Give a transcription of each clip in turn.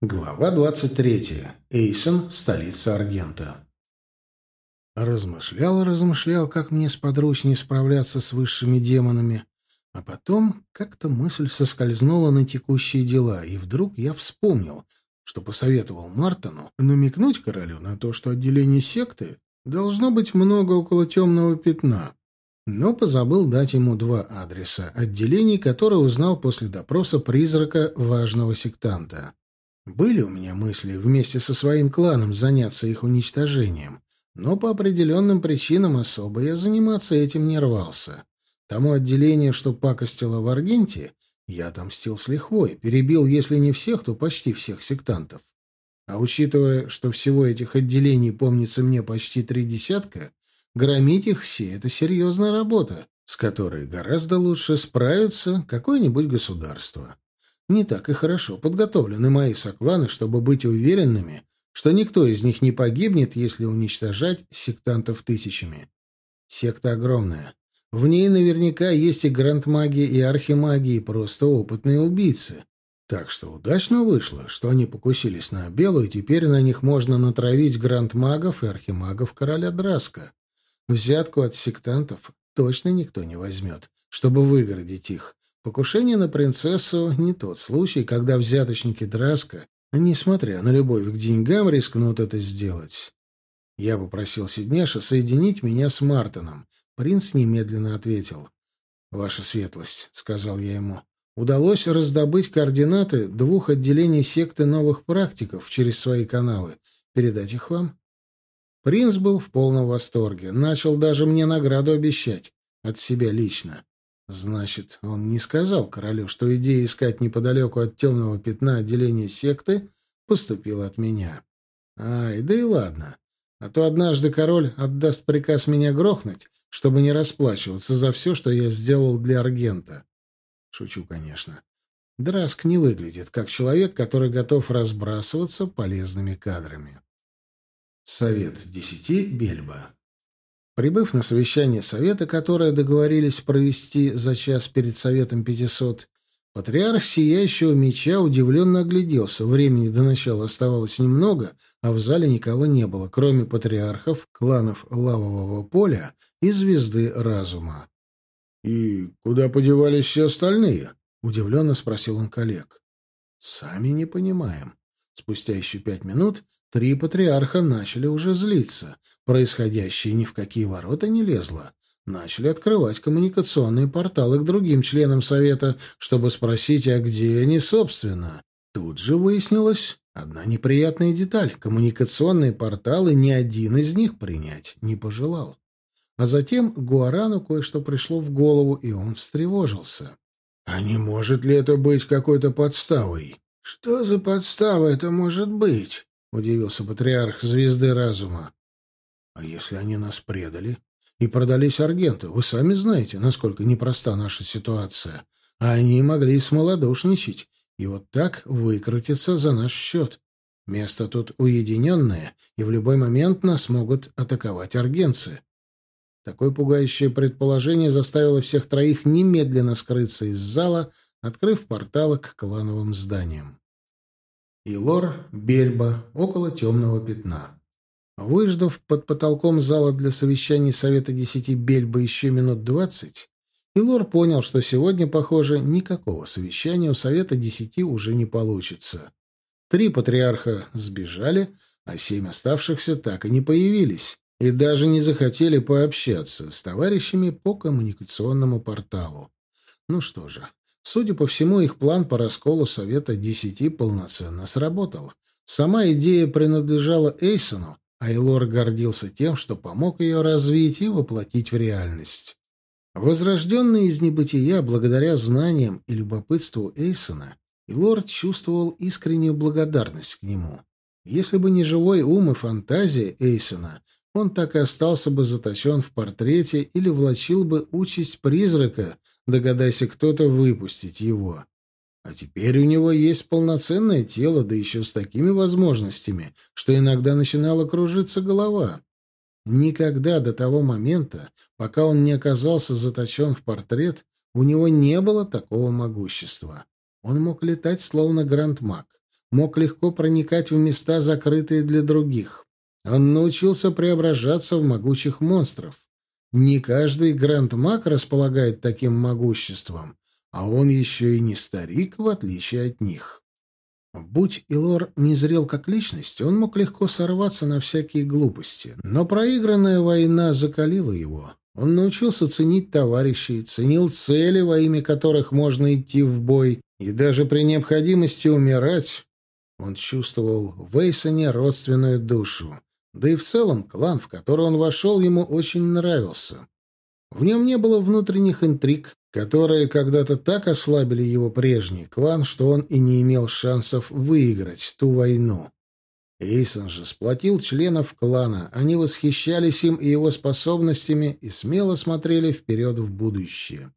Глава 23. Эйсон, столица Аргента. Размышлял, размышлял, как мне сподручнее справляться с высшими демонами. А потом как-то мысль соскользнула на текущие дела, и вдруг я вспомнил, что посоветовал Мартону намекнуть королю на то, что отделение секты должно быть много около темного пятна. Но позабыл дать ему два адреса, отделений, которые узнал после допроса призрака важного сектанта. Были у меня мысли вместе со своим кланом заняться их уничтожением, но по определенным причинам особо я заниматься этим не рвался. Тому отделению, что пакостило в Аргенте, я отомстил с лихвой, перебил, если не всех, то почти всех сектантов. А учитывая, что всего этих отделений помнится мне почти три десятка, громить их все — это серьезная работа, с которой гораздо лучше справиться какое-нибудь государство. Не так и хорошо подготовлены мои сокланы, чтобы быть уверенными, что никто из них не погибнет, если уничтожать сектантов тысячами. Секта огромная. В ней наверняка есть и грандмаги, и архимаги, и просто опытные убийцы. Так что удачно вышло, что они покусились на белую, и теперь на них можно натравить грандмагов и архимагов короля Драска. Взятку от сектантов точно никто не возьмет, чтобы выгородить их. Покушение на принцессу — не тот случай, когда взяточники Драска, несмотря на любовь к деньгам, рискнут это сделать. Я попросил Сиднеша соединить меня с Мартином. Принц немедленно ответил. «Ваша светлость», — сказал я ему, — «удалось раздобыть координаты двух отделений секты новых практиков через свои каналы. Передать их вам?» Принц был в полном восторге. Начал даже мне награду обещать. От себя лично. Значит, он не сказал королю, что идея искать неподалеку от темного пятна отделения секты поступила от меня. Ай, да и ладно. А то однажды король отдаст приказ меня грохнуть, чтобы не расплачиваться за все, что я сделал для Аргента. Шучу, конечно. Драск не выглядит как человек, который готов разбрасываться полезными кадрами. Совет десяти Бельба Прибыв на совещание совета, которое договорились провести за час перед советом 500, патриарх Сияющего Меча удивленно огляделся. Времени до начала оставалось немного, а в зале никого не было, кроме патриархов, кланов Лавового Поля и Звезды Разума. «И куда подевались все остальные?» — удивленно спросил он коллег. «Сами не понимаем». Спустя еще пять минут Три патриарха начали уже злиться. Происходящее ни в какие ворота не лезло. Начали открывать коммуникационные порталы к другим членам Совета, чтобы спросить, а где они, собственно. Тут же выяснилось одна неприятная деталь. Коммуникационные порталы ни один из них принять не пожелал. А затем Гуарану кое-что пришло в голову, и он встревожился. «А не может ли это быть какой-то подставой?» «Что за подстава это может быть?» — удивился патриарх звезды разума. «А если они нас предали и продались Аргенту? Вы сами знаете, насколько непроста наша ситуация. А они могли смолодушничать и вот так выкрутиться за наш счет. Место тут уединенное, и в любой момент нас могут атаковать аргенцы». Такое пугающее предположение заставило всех троих немедленно скрыться из зала, открыв порталы к клановым зданиям и лор Бельба около темного пятна. Выждав под потолком зала для совещаний Совета Десяти Бельба еще минут двадцать, Илор понял, что сегодня, похоже, никакого совещания у Совета Десяти уже не получится. Три патриарха сбежали, а семь оставшихся так и не появились, и даже не захотели пообщаться с товарищами по коммуникационному порталу. Ну что же, Судя по всему, их план по расколу Совета Десяти полноценно сработал. Сама идея принадлежала Эйсону, а Элор гордился тем, что помог ее развить и воплотить в реальность. Возрожденный из небытия благодаря знаниям и любопытству Эйсона, Илор чувствовал искреннюю благодарность к нему. Если бы не живой ум и фантазия Эйсона, он так и остался бы заточен в портрете или влачил бы участь призрака, Догадайся кто-то выпустить его. А теперь у него есть полноценное тело, да еще с такими возможностями, что иногда начинала кружиться голова. Никогда до того момента, пока он не оказался заточен в портрет, у него не было такого могущества. Он мог летать словно грандмаг, мог легко проникать в места, закрытые для других. Он научился преображаться в могучих монстров. Не каждый гранд-маг располагает таким могуществом, а он еще и не старик, в отличие от них. Будь Илор не зрел как личность, он мог легко сорваться на всякие глупости. Но проигранная война закалила его. Он научился ценить товарищей, ценил цели, во имя которых можно идти в бой, и даже при необходимости умирать. Он чувствовал в Эйсоне родственную душу. Да и в целом клан, в который он вошел, ему очень нравился. В нем не было внутренних интриг, которые когда-то так ослабили его прежний клан, что он и не имел шансов выиграть ту войну. Эйсон же сплотил членов клана, они восхищались им и его способностями и смело смотрели вперед в будущее.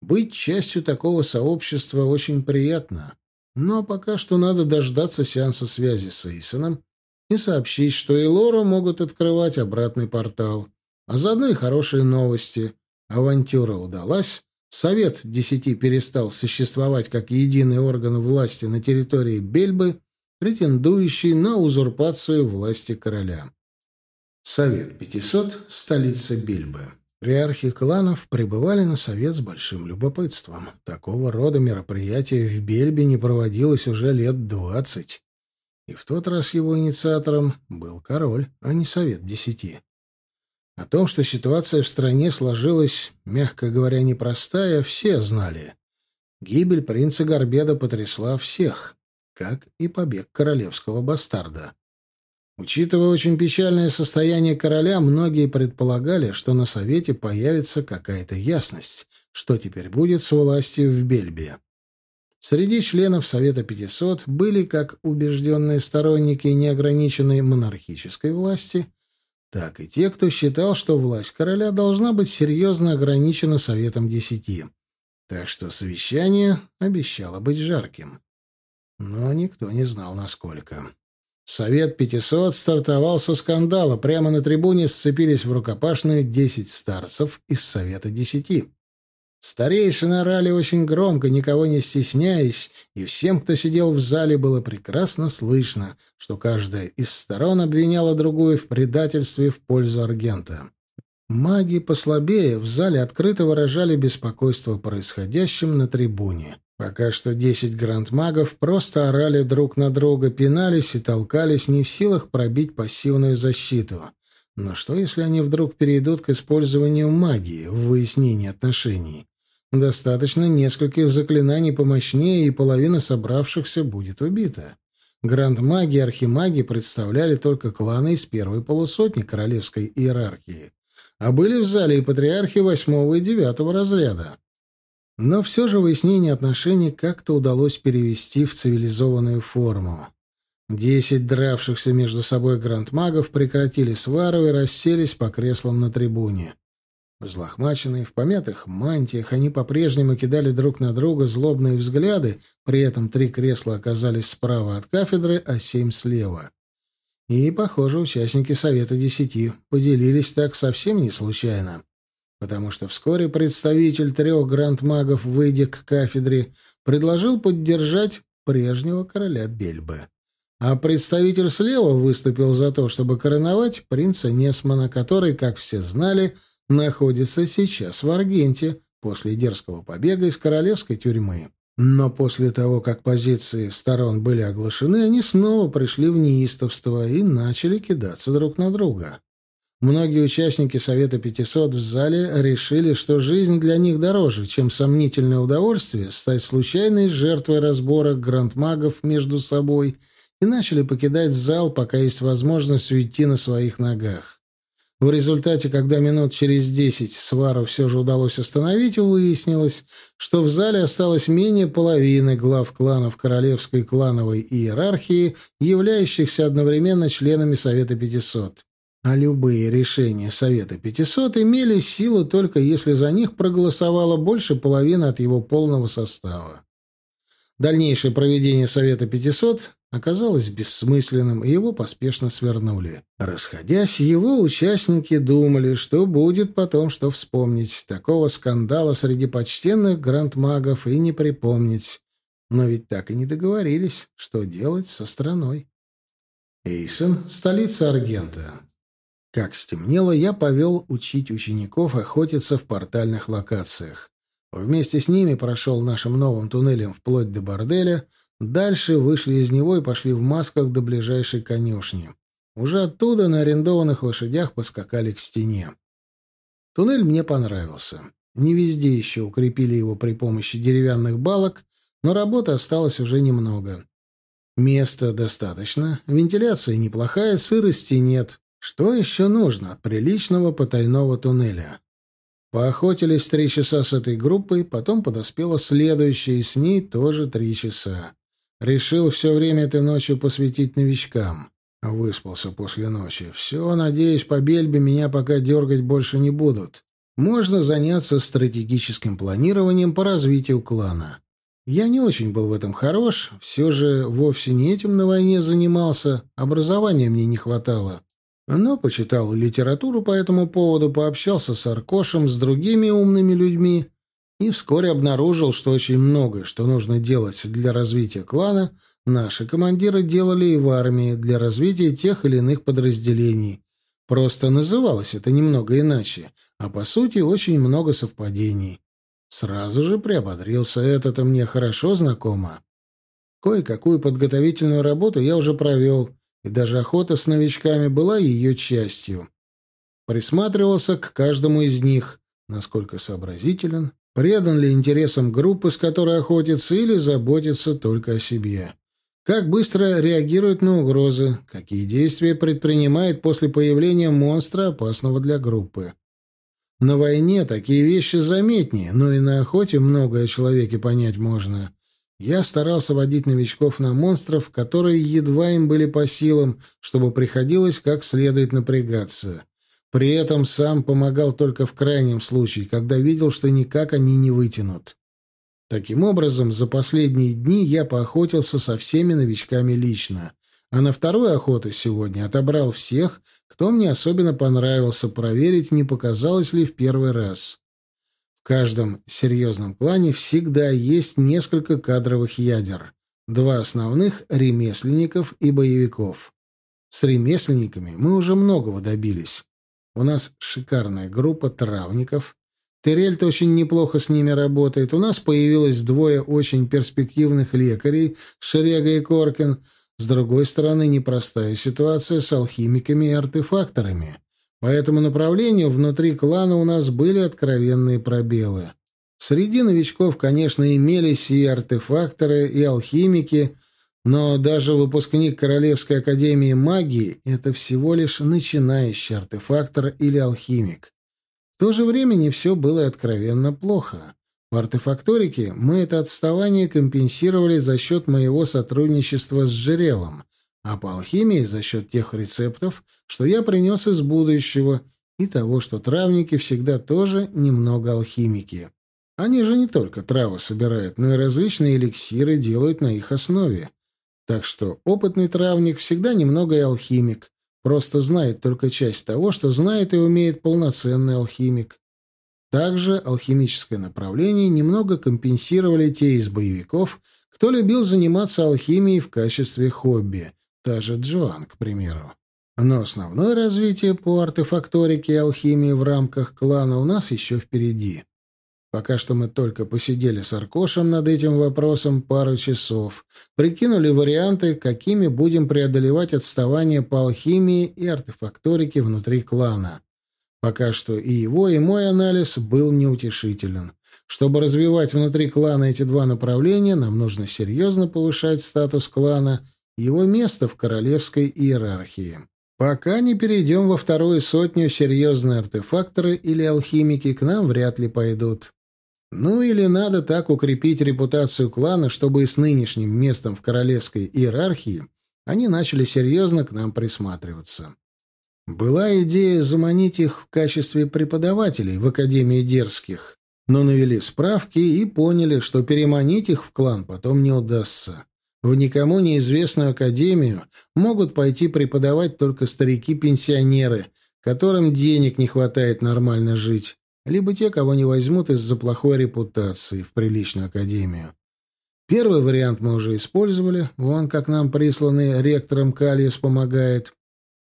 Быть частью такого сообщества очень приятно, но пока что надо дождаться сеанса связи с Эйсоном и сообщить, что и Лору могут открывать обратный портал. А заодно и хорошие новости. Авантюра удалась, Совет Десяти перестал существовать как единый орган власти на территории Бельбы, претендующий на узурпацию власти короля. Совет Пятисот, столица Бельбы. Приархи кланов пребывали на совет с большим любопытством. Такого рода мероприятие в Бельбе не проводилось уже лет двадцать. И в тот раз его инициатором был король, а не совет десяти. О том, что ситуация в стране сложилась, мягко говоря, непростая, все знали. Гибель принца Горбеда потрясла всех, как и побег королевского бастарда. Учитывая очень печальное состояние короля, многие предполагали, что на совете появится какая-то ясность, что теперь будет с властью в Бельбе. Среди членов Совета 500 были как убежденные сторонники неограниченной монархической власти, так и те, кто считал, что власть короля должна быть серьезно ограничена Советом Десяти. Так что совещание обещало быть жарким. Но никто не знал, насколько. Совет 500 стартовал со скандала. Прямо на трибуне сцепились в рукопашную десять старцев из Совета Десяти. Старейшины орали очень громко, никого не стесняясь, и всем, кто сидел в зале, было прекрасно слышно, что каждая из сторон обвиняла другую в предательстве в пользу Аргента. Маги послабее в зале открыто выражали беспокойство происходящим на трибуне. Пока что десять гранд-магов просто орали друг на друга, пинались и толкались, не в силах пробить пассивную защиту. Но что, если они вдруг перейдут к использованию магии в выяснении отношений? Достаточно нескольких заклинаний помощнее, и половина собравшихся будет убита. Гранд-маги и архимаги представляли только кланы из первой полусотни королевской иерархии, а были в зале и патриархи восьмого и девятого разряда. Но все же выяснение отношений как-то удалось перевести в цивилизованную форму. Десять дравшихся между собой грандмагов прекратили свару и расселись по креслам на трибуне. Взлохмаченные, в помятых мантиях, они по-прежнему кидали друг на друга злобные взгляды, при этом три кресла оказались справа от кафедры, а семь слева. И, похоже, участники Совета Десяти поделились так совсем не случайно, потому что вскоре представитель трех грандмагов, выйдя к кафедре, предложил поддержать прежнего короля Бельбы. А представитель слева выступил за то, чтобы короновать принца Несмана, который, как все знали, находится сейчас в Аргенте после дерзкого побега из королевской тюрьмы. Но после того, как позиции сторон были оглашены, они снова пришли в неистовство и начали кидаться друг на друга. Многие участники Совета 500 в зале решили, что жизнь для них дороже, чем сомнительное удовольствие стать случайной жертвой разбора грандмагов между собой – и начали покидать зал, пока есть возможность уйти на своих ногах. В результате, когда минут через десять свару все же удалось остановить, выяснилось, что в зале осталось менее половины глав кланов королевской клановой иерархии, являющихся одновременно членами Совета 500. А любые решения Совета 500 имели силу только если за них проголосовало больше половины от его полного состава. Дальнейшее проведение Совета 500 оказалось бессмысленным, и его поспешно свернули. Расходясь, его участники думали, что будет потом что вспомнить. Такого скандала среди почтенных грандмагов и не припомнить. Но ведь так и не договорились, что делать со страной. Эйсен — столица Аргента. Как стемнело, я повел учить учеников охотиться в портальных локациях. Вместе с ними прошел нашим новым туннелем вплоть до борделя, дальше вышли из него и пошли в масках до ближайшей конюшни. Уже оттуда на арендованных лошадях поскакали к стене. Туннель мне понравился. Не везде еще укрепили его при помощи деревянных балок, но работы осталось уже немного. Места достаточно, вентиляция неплохая, сырости нет. Что еще нужно от приличного потайного туннеля? Поохотились три часа с этой группой, потом подоспела следующая, и с ней тоже три часа. Решил все время этой ночью посвятить новичкам. Выспался после ночи. Все, надеюсь, по бельбе меня пока дергать больше не будут. Можно заняться стратегическим планированием по развитию клана. Я не очень был в этом хорош, все же вовсе не этим на войне занимался, образования мне не хватало. Но почитал литературу по этому поводу, пообщался с Аркошем, с другими умными людьми и вскоре обнаружил, что очень многое, что нужно делать для развития клана, наши командиры делали и в армии для развития тех или иных подразделений. Просто называлось это немного иначе, а по сути очень много совпадений. Сразу же приободрился, это-то мне хорошо знакомо. Кое-какую подготовительную работу я уже провел, и даже охота с новичками была ее частью. Присматривался к каждому из них, насколько сообразителен, предан ли интересам группы, с которой охотится, или заботится только о себе. Как быстро реагирует на угрозы, какие действия предпринимает после появления монстра, опасного для группы. На войне такие вещи заметнее, но и на охоте многое о человеке понять можно. Я старался водить новичков на монстров, которые едва им были по силам, чтобы приходилось как следует напрягаться. При этом сам помогал только в крайнем случае, когда видел, что никак они не вытянут. Таким образом, за последние дни я поохотился со всеми новичками лично, а на вторую охоту сегодня отобрал всех, кто мне особенно понравился, проверить, не показалось ли в первый раз каждом серьезном клане всегда есть несколько кадровых ядер. Два основных — ремесленников и боевиков. С ремесленниками мы уже многого добились. У нас шикарная группа травников. Терельт очень неплохо с ними работает. У нас появилось двое очень перспективных лекарей, Шерега и Коркин. С другой стороны, непростая ситуация с алхимиками и артефакторами. По этому направлению внутри клана у нас были откровенные пробелы. Среди новичков, конечно, имелись и артефакторы, и алхимики, но даже выпускник Королевской академии магии — это всего лишь начинающий артефактор или алхимик. В то же время не все было откровенно плохо. В артефакторике мы это отставание компенсировали за счет моего сотрудничества с Жерелом — а по алхимии за счет тех рецептов, что я принес из будущего, и того, что травники всегда тоже немного алхимики. Они же не только травы собирают, но и различные эликсиры делают на их основе. Так что опытный травник всегда немного и алхимик, просто знает только часть того, что знает и умеет полноценный алхимик. Также алхимическое направление немного компенсировали те из боевиков, кто любил заниматься алхимией в качестве хобби — та же Джоан, к примеру. Но основное развитие по артефакторике и алхимии в рамках клана у нас еще впереди. Пока что мы только посидели с Аркошем над этим вопросом пару часов, прикинули варианты, какими будем преодолевать отставание по алхимии и артефакторике внутри клана. Пока что и его, и мой анализ был неутешителен. Чтобы развивать внутри клана эти два направления, нам нужно серьезно повышать статус клана его место в королевской иерархии. Пока не перейдем во вторую сотню, серьезные артефакторы или алхимики к нам вряд ли пойдут. Ну или надо так укрепить репутацию клана, чтобы и с нынешним местом в королевской иерархии они начали серьезно к нам присматриваться. Была идея заманить их в качестве преподавателей в Академии Дерзких, но навели справки и поняли, что переманить их в клан потом не удастся. В никому неизвестную академию могут пойти преподавать только старики-пенсионеры, которым денег не хватает нормально жить, либо те, кого не возьмут из-за плохой репутации в приличную академию. Первый вариант мы уже использовали, вон как нам присланный ректором Калиес помогает.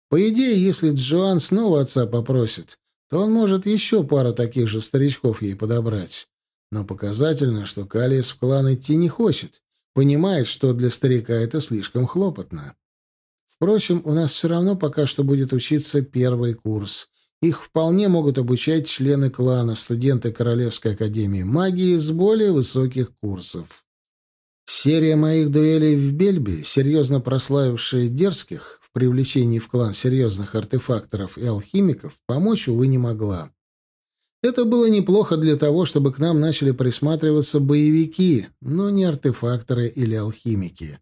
По идее, если Джоан снова отца попросит, то он может еще пару таких же старичков ей подобрать. Но показательно, что Калиес в клан идти не хочет, понимает, что для старика это слишком хлопотно. Впрочем, у нас все равно пока что будет учиться первый курс. Их вполне могут обучать члены клана, студенты Королевской академии магии с более высоких курсов. Серия моих дуэлей в Бельбе, серьезно прославившая дерзких в привлечении в клан серьезных артефакторов и алхимиков, помочь, увы, не могла. Это было неплохо для того, чтобы к нам начали присматриваться боевики, но не артефакторы или алхимики.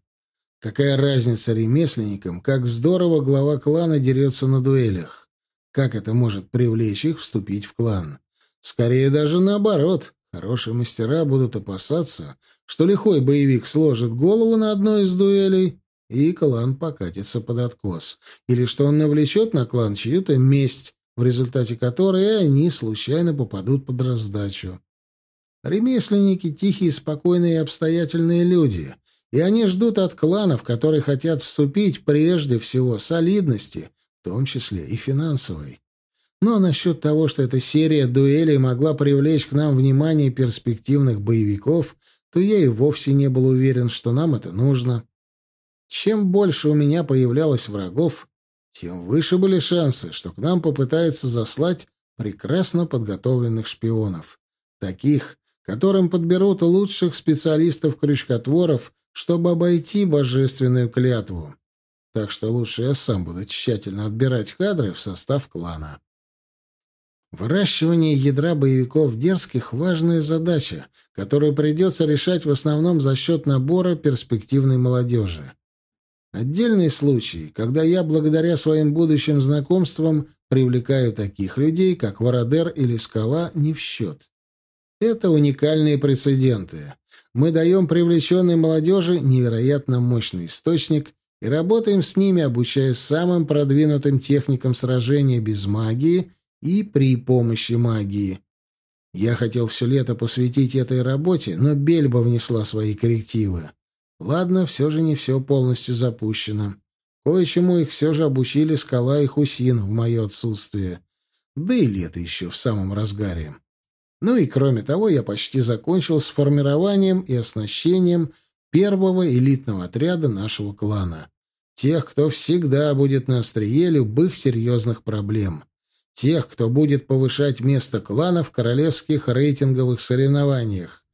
Какая разница ремесленникам, как здорово глава клана дерется на дуэлях? Как это может привлечь их вступить в клан? Скорее даже наоборот. Хорошие мастера будут опасаться, что лихой боевик сложит голову на одной из дуэлей, и клан покатится под откос, или что он навлечет на клан чью-то месть, в результате которой они случайно попадут под раздачу. Ремесленники — тихие, спокойные и обстоятельные люди, и они ждут от кланов, которые хотят вступить, прежде всего солидности, в том числе и финансовой. Но насчет того, что эта серия дуэлей могла привлечь к нам внимание перспективных боевиков, то я и вовсе не был уверен, что нам это нужно. Чем больше у меня появлялось врагов, тем выше были шансы, что к нам попытаются заслать прекрасно подготовленных шпионов. Таких, которым подберут лучших специалистов-крючкотворов, чтобы обойти божественную клятву. Так что лучше я сам буду тщательно отбирать кадры в состав клана. Выращивание ядра боевиков дерзких — важная задача, которую придется решать в основном за счет набора перспективной молодежи. Отдельный случай, когда я, благодаря своим будущим знакомствам, привлекаю таких людей, как Вородер или Скала, не в счет. Это уникальные прецеденты. Мы даем привлеченной молодежи невероятно мощный источник и работаем с ними, обучая самым продвинутым техникам сражения без магии и при помощи магии. Я хотел все лето посвятить этой работе, но Бельба внесла свои коррективы. Ладно, все же не все полностью запущено. Кое-чему их все же обучили Скала и Хусин в мое отсутствие. Да и лето еще в самом разгаре. Ну и кроме того, я почти закончил с формированием и оснащением первого элитного отряда нашего клана. Тех, кто всегда будет на острие любых серьезных проблем тех, кто будет повышать место клана в королевских рейтинговых соревнованиях,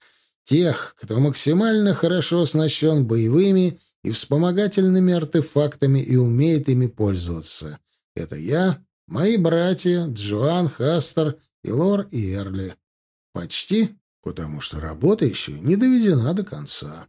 тех, кто максимально хорошо оснащен боевыми и вспомогательными артефактами и умеет ими пользоваться. Это я, мои братья Джоан, Хастер, Илор и Эрли. Почти, потому что работа еще не доведена до конца.